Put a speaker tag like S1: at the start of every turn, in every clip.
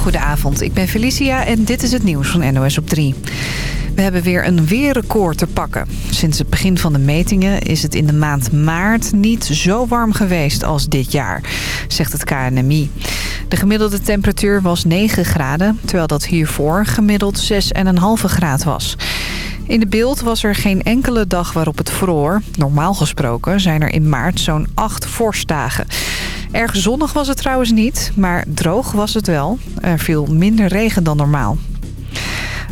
S1: Goedenavond, ik ben Felicia en dit is het nieuws van NOS op 3. We hebben weer een weerrecord te pakken. Sinds het begin van de metingen is het in de maand maart niet zo warm geweest als dit jaar, zegt het KNMI. De gemiddelde temperatuur was 9 graden, terwijl dat hiervoor gemiddeld 6,5 graad was. In de beeld was er geen enkele dag waarop het vroor. Normaal gesproken zijn er in maart zo'n 8 vorstdagen. Erg zonnig was het trouwens niet, maar droog was het wel. Er viel minder regen dan normaal.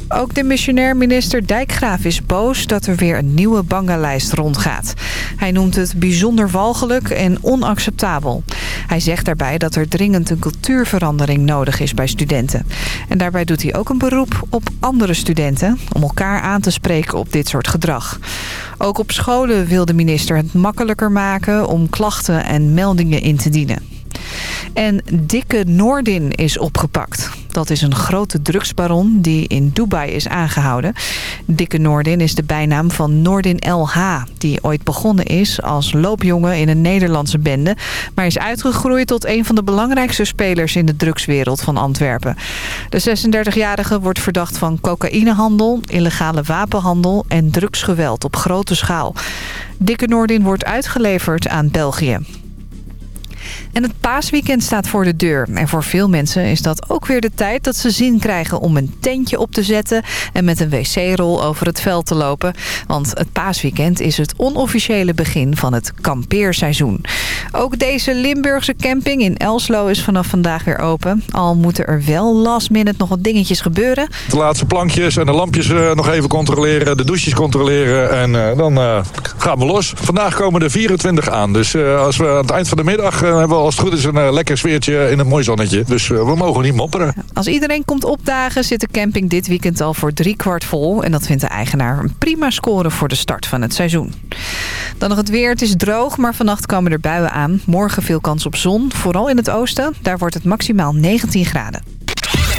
S1: Ook de missionair minister Dijkgraaf is boos dat er weer een nieuwe bangenlijst rondgaat. Hij noemt het bijzonder walgelijk en onacceptabel. Hij zegt daarbij dat er dringend een cultuurverandering nodig is bij studenten. En daarbij doet hij ook een beroep op andere studenten... om elkaar aan te spreken op dit soort gedrag. Ook op scholen wil de minister het makkelijker maken om klachten en meldingen in te dienen. En Dikke Noordin is opgepakt. Dat is een grote drugsbaron die in Dubai is aangehouden. Dikke Noordin is de bijnaam van Noordin LH... die ooit begonnen is als loopjongen in een Nederlandse bende... maar is uitgegroeid tot een van de belangrijkste spelers... in de drugswereld van Antwerpen. De 36-jarige wordt verdacht van cocaïnehandel, illegale wapenhandel... en drugsgeweld op grote schaal. Dikke Noordin wordt uitgeleverd aan België. En het paasweekend staat voor de deur. En voor veel mensen is dat ook weer de tijd dat ze zin krijgen om een tentje op te zetten... en met een wc-rol over het veld te lopen. Want het paasweekend is het onofficiële begin van het kampeerseizoen. Ook deze Limburgse camping in Elslo is vanaf vandaag weer open. Al moeten er wel last minute nog wat dingetjes gebeuren.
S2: De laatste plankjes en de lampjes uh, nog even controleren, de douches controleren en uh, dan uh, gaan we los. Vandaag komen er 24 aan, dus als we aan het eind van de middag hebben we als het goed is een uh, lekker sfeertje in een mooi zonnetje. Dus uh, we mogen niet mopperen.
S1: Als iedereen komt opdagen zit de camping dit weekend al voor drie kwart vol. En dat vindt de eigenaar een prima score voor de start van het seizoen. Dan nog het weer. Het is droog, maar vannacht komen er buien aan. Morgen veel kans op zon, vooral in het oosten. Daar wordt het maximaal 19 graden.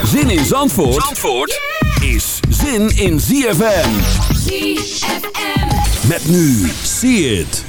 S3: Zin in Zandvoort, Zandvoort is zin in ZFM. ZFM. Met nu, see it.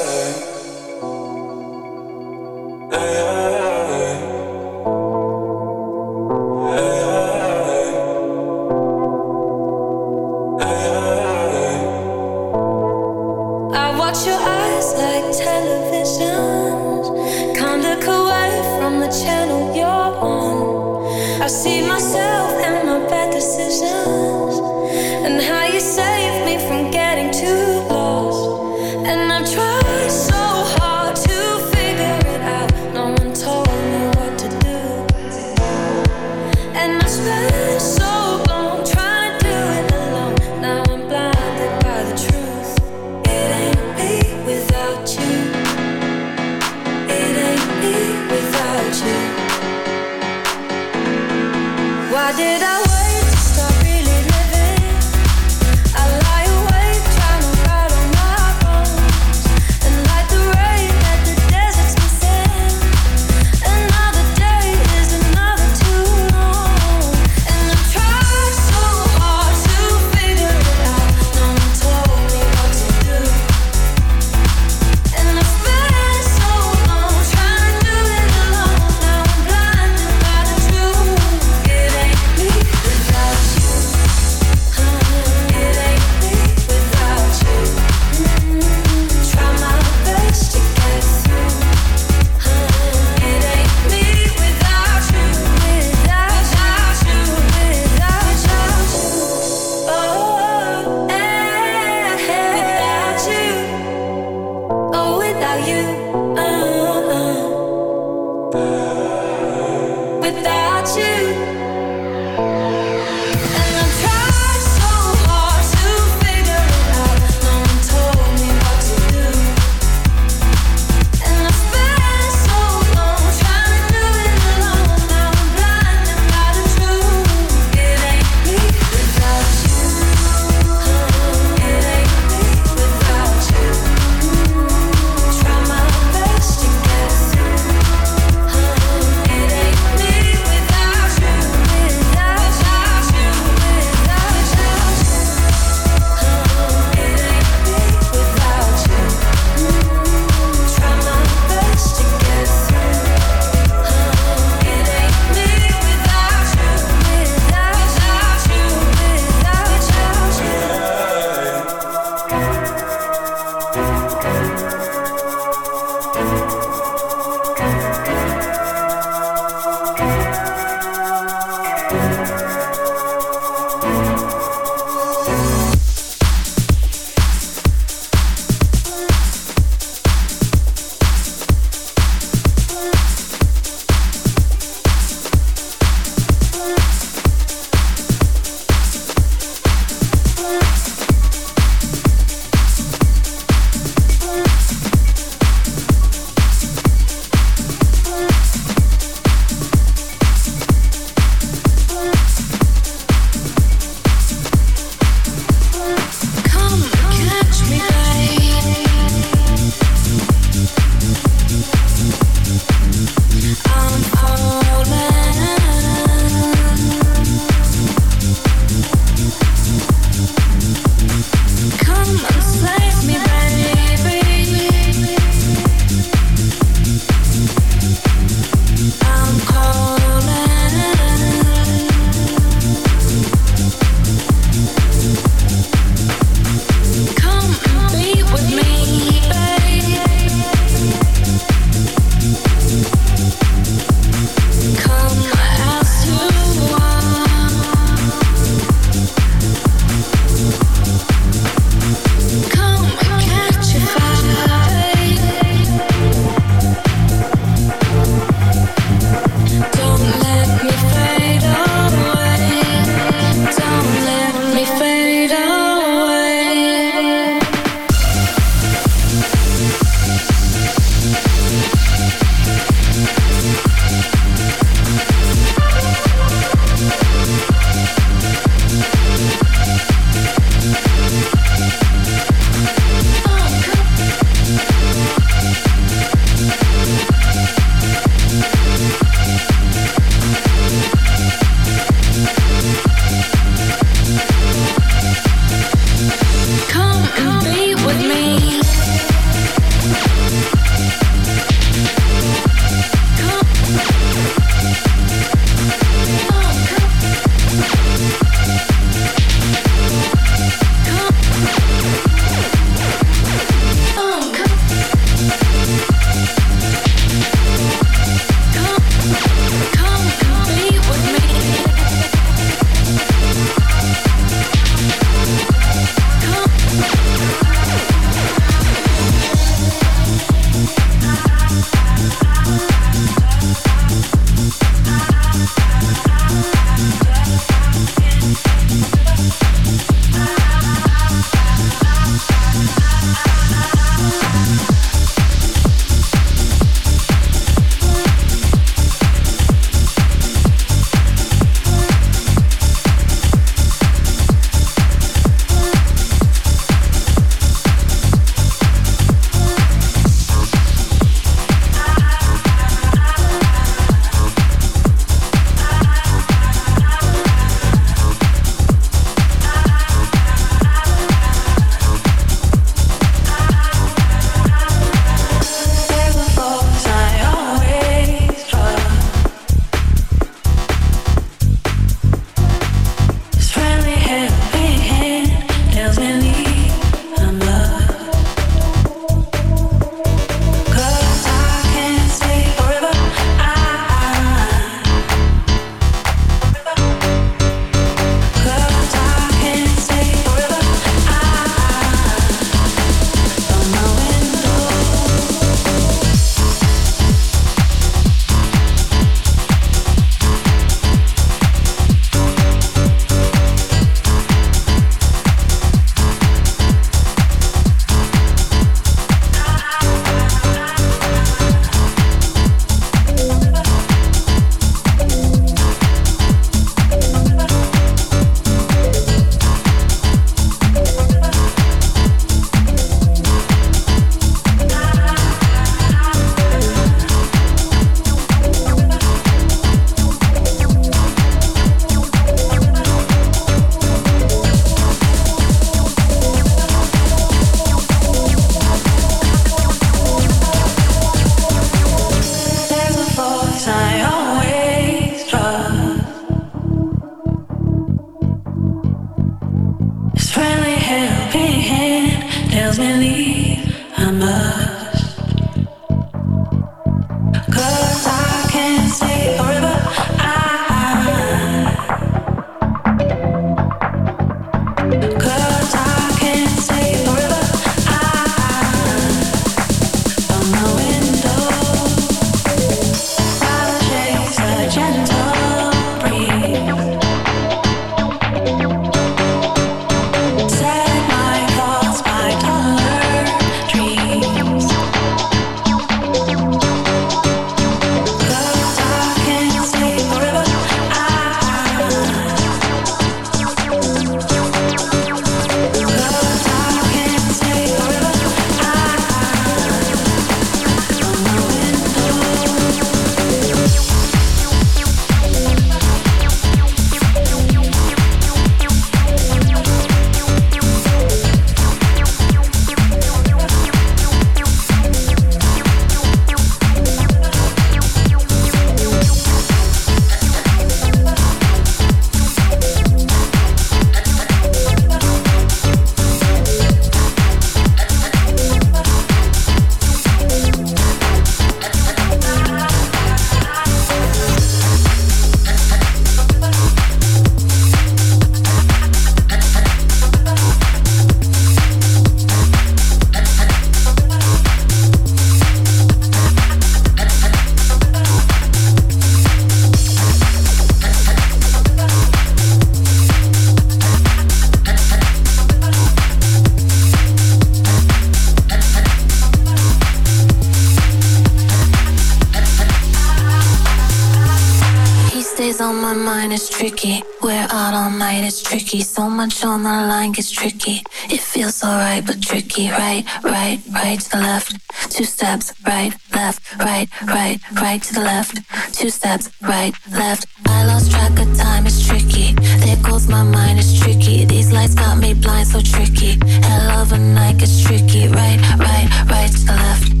S4: tricky. So much on the line gets tricky. It feels alright, but tricky. Right, right, right to the left. Two steps, right, left, right, right, right to the left. Two steps, right, left. I lost track of time, it's tricky. There goes my mind, it's tricky. These lights got me blind, so tricky. Hell of a night gets tricky. Right, right, right to the left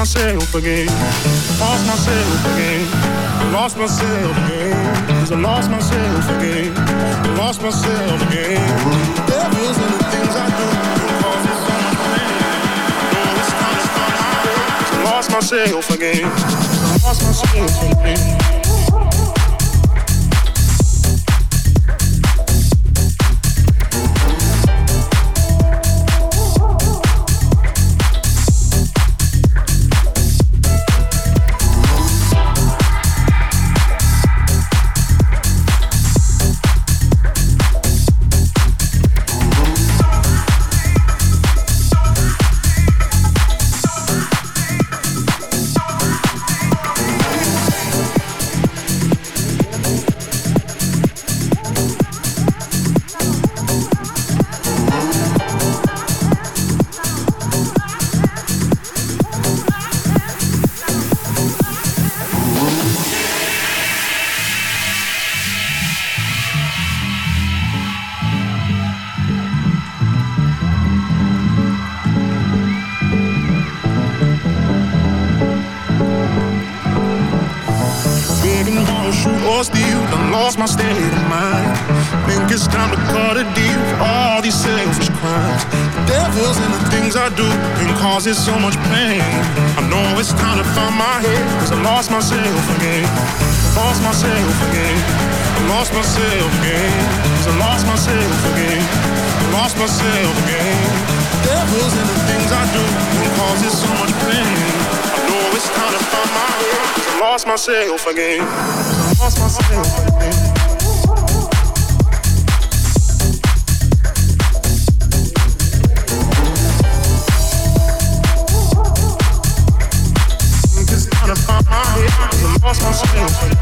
S4: myself again. Lost
S5: myself again. Lost myself again. Cause I lost myself again. Lost myself again. Devils in the things I do cause it so much pain. Know it's time to find my head. Cause I lost myself again. lost my state of mind. Think it's time to cut a deal for all these selfish crimes. The devil's in the things I do and causes so much pain. I know it's time to find my head, cause I lost myself again. Lost myself again. I lost myself again. Cause I lost myself again. I lost myself again. The devil's in the things I do and causes so much pain. Lost myself again. Lost myself again. lost myself.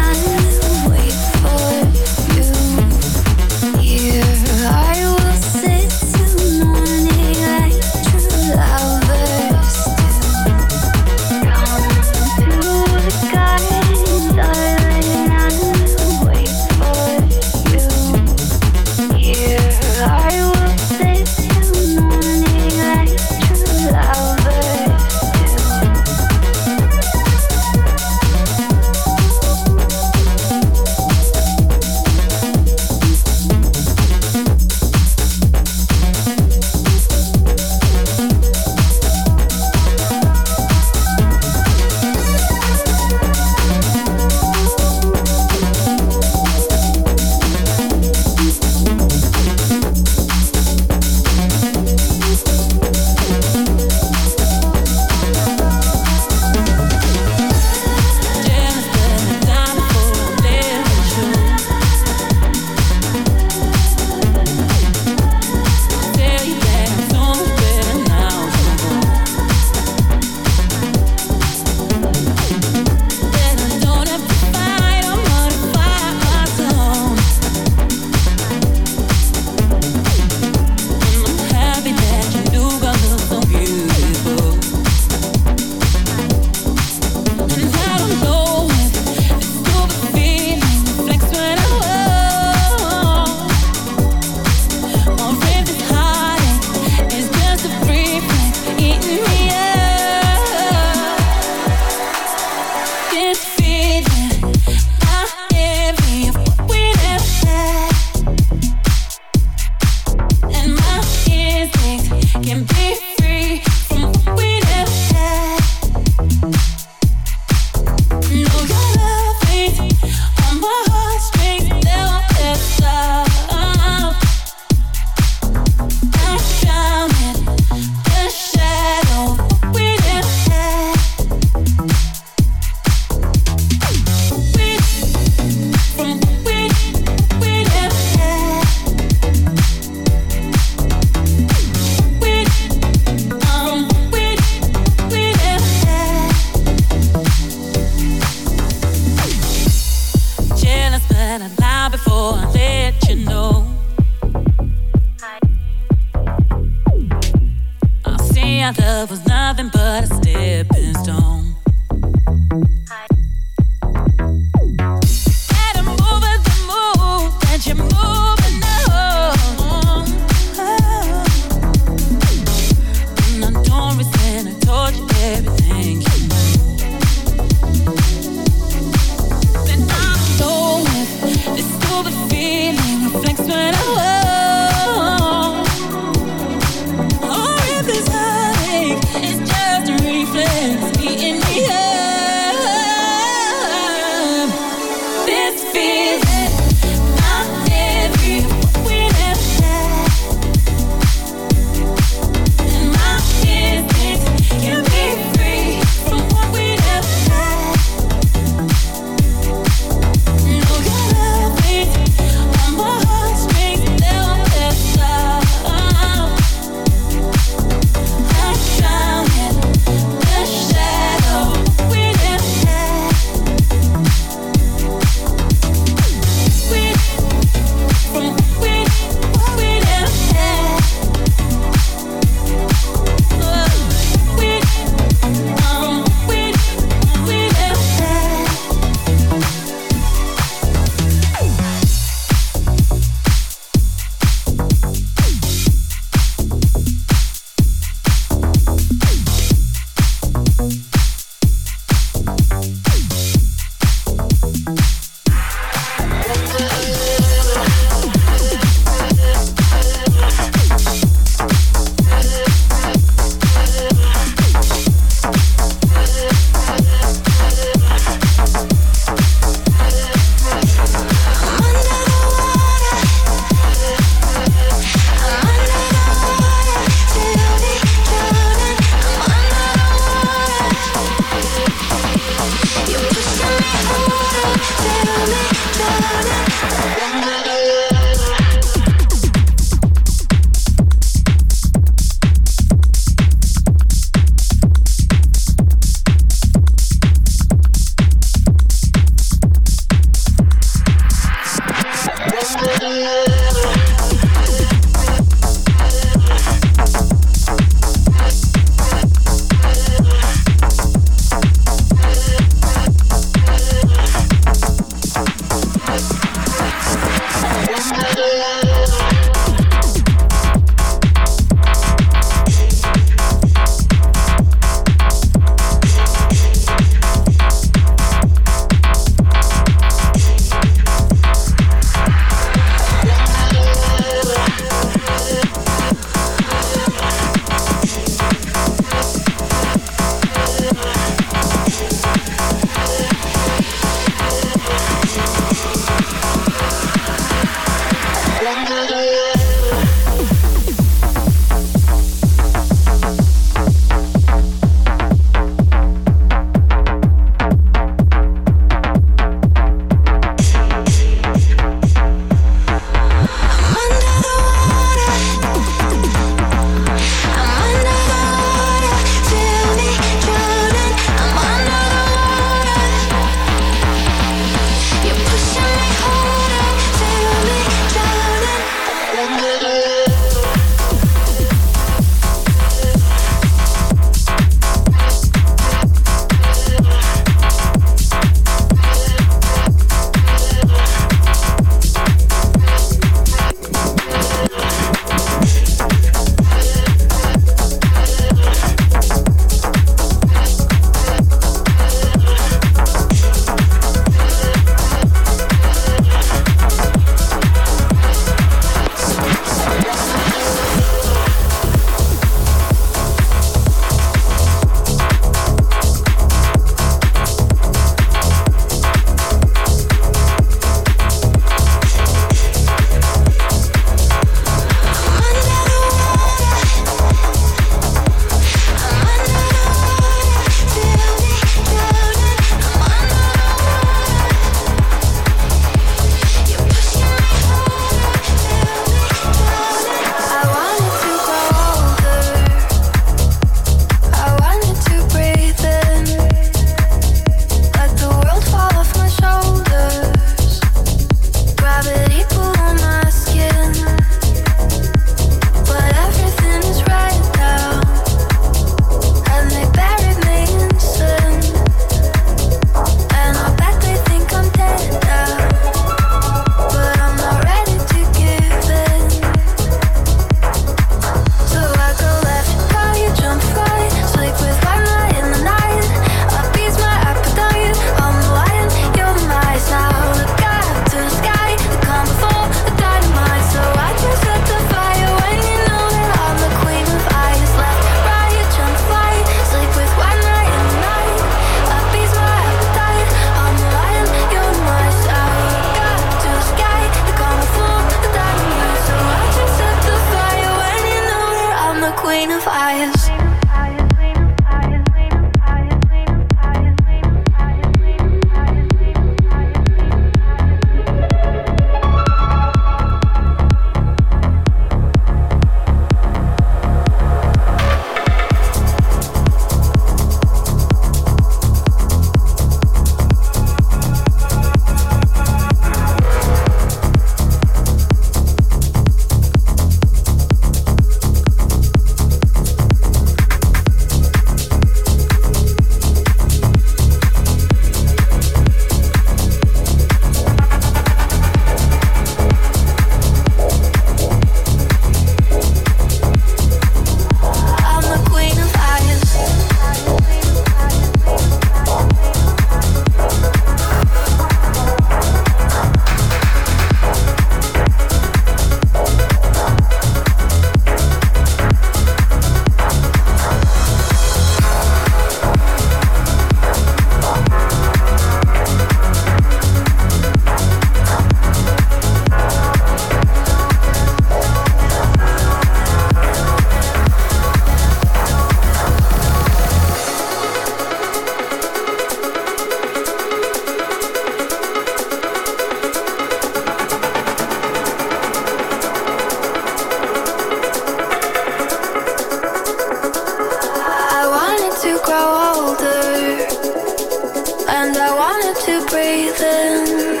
S6: to breathe in.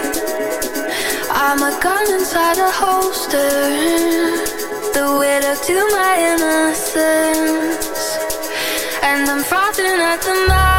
S6: I'm a gun inside a holster, the widow to my innocence, and I'm frothing at the mouth.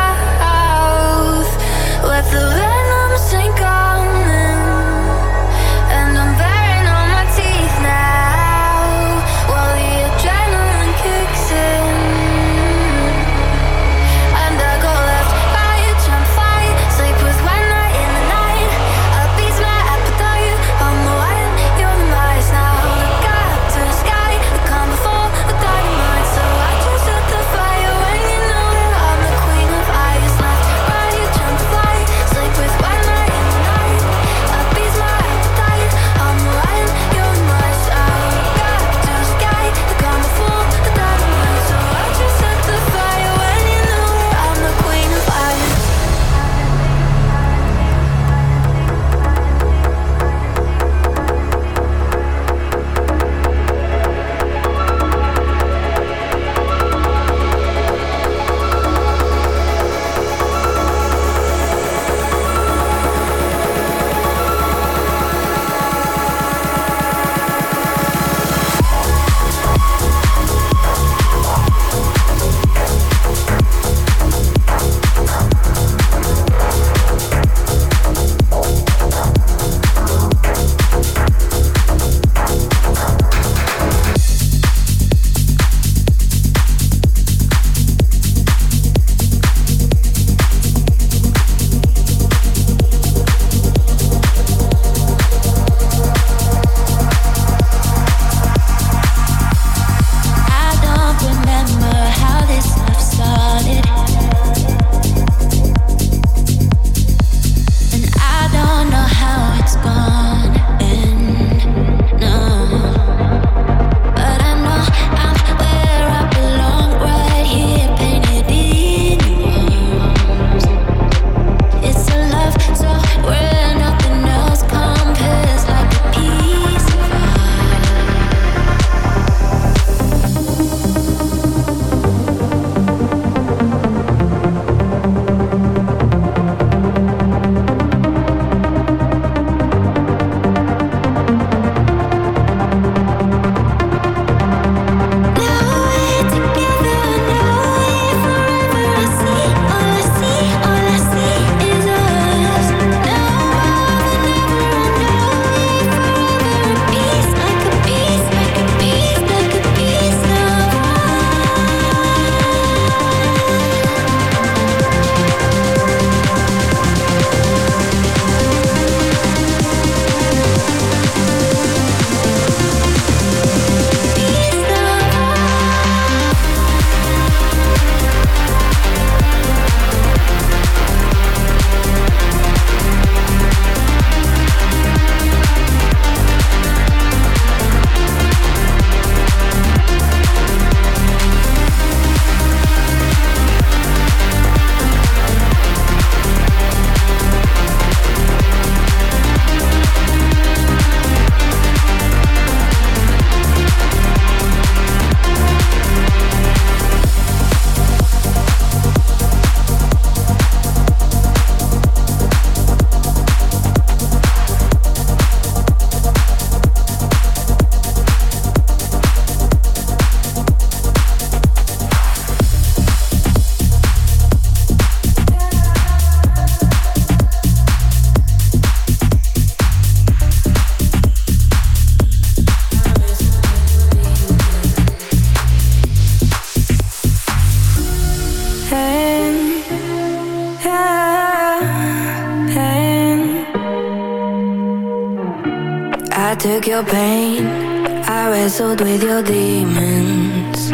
S6: with your demons.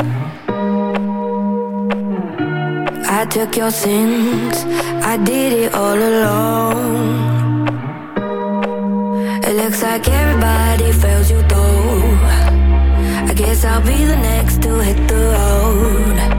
S6: I took your sins, I did it all alone. It looks like everybody fails you though. I guess I'll be the next to hit the road.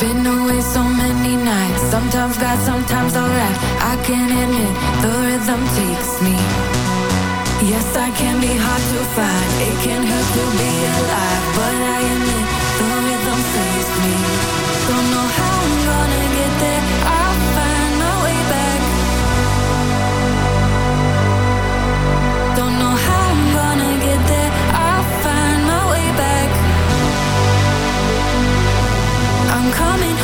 S6: been away so many nights, sometimes bad, sometimes alright. I can't admit the rhythm takes me. Yes, I can be hard to find. It can hurt to be alive, but I admit the rhythm saves me. Don't know how I'm gonna get there. I'll find my way back. Don't know how. coming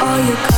S6: all you